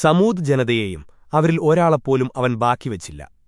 സമൂത് ജനതയെയും അവരിൽ ഒരാളെപ്പോലും അവൻ ബാക്കിവച്ചില്ല